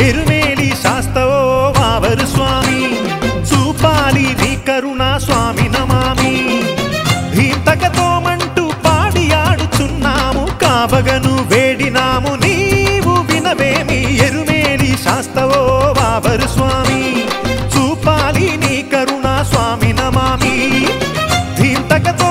ఎరుమేలి శాస్తవో వావరు స్వామి. చూపాలి నీ కరుణా స్వామి నమామి. భీతకతోమంటూ పాడి ఆడుచున్నాము కావగను వేడినాము నీవు వినవేమి. ఎరుమేలి శాస్తవో వావరు స్వామి. చూపాలి నీ కరుణా స్వామి నమామి. భీతకతో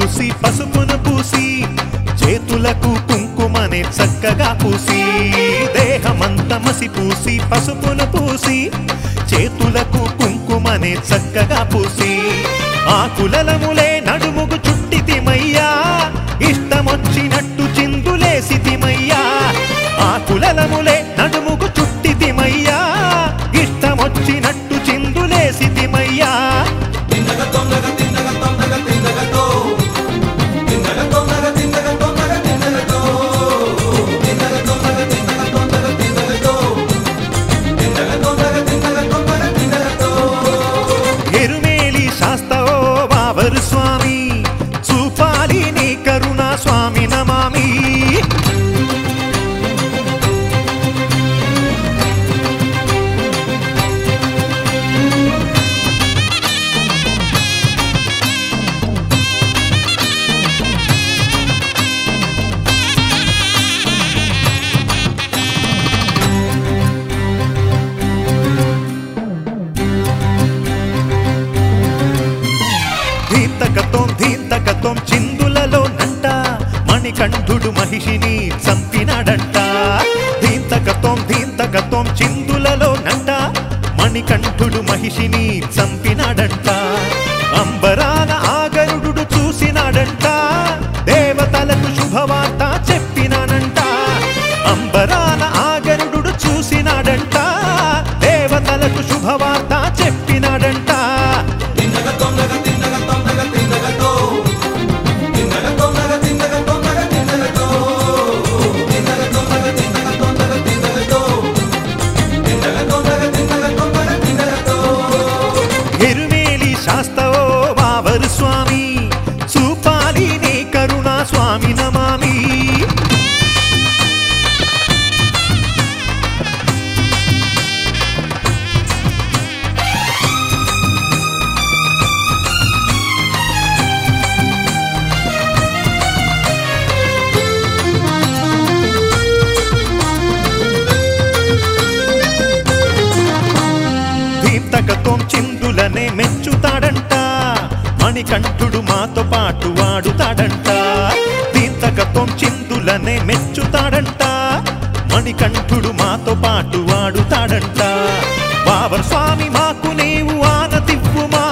మసి పూసి పసుపును పూసి చేతులకు కుంకుమనే చక్కగా పూసి దేహమంత మసి పూసి పసుపును పూసి చేతులకు కుంకుమనే చక్కగా పూసి ఆకులలములే నడుముగు చుట్టితిమయ్యా ఇష్టమొచ్చినట్టు చిందులేసితిమయ్యా ఆకులలములే స్వామి నమామి మహిషిని చంపినాడంట. ధీంతకతో ధీంతకతో చిందులలో నంట. మణికంఠుడు మహిషిని చంపినాడంట. అంబరా మణికంఠుడు మాతో పాటు వాడుతాడంట. దీంతకత్వం చిందులనే మెచ్చుతాడంట. మణికంఠుడు మాతో పాటు వాడుతాడంట. బాబర్ స్వామి మాకు నీవు ఆనతివ్వుమా?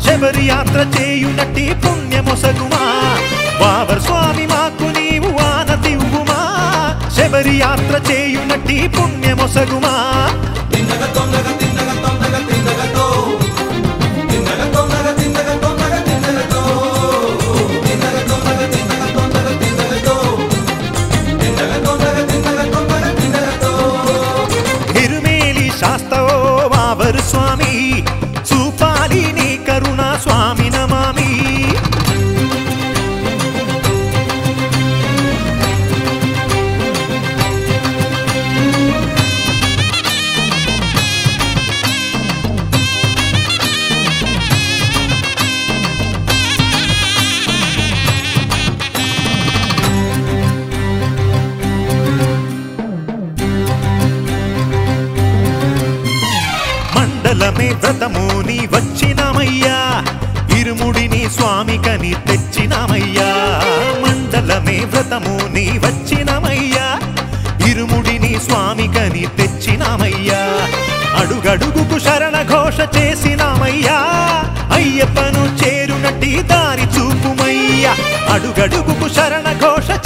శబరి యాత్ర చేయునట్టి పుణ్యమొసగుమా? బాబర్ స్వామి మాకు నీవు ఆనతివ్వుమా? శబరి యాత్ర చేయునట్టి పుణ్యమొసగుమా? ఎరుమేలి పరమశివుని వ్రతము నీ వచ్చినామయ్యా. ఇరుముడిని స్వామికని తెచ్చినామయ్యా. మండలమే వ్రతముని వచ్చినామయ్యా. ఇరుముడిని స్వామికని తెచ్చినామయ్యా. అడుగడుగుకు శరణ ఘోష చేసినామయ్యా. అయ్యప్పను చేరునట్టి దారి చూపుమయ్యా. అడుగడుగుకు శరణ ఘోష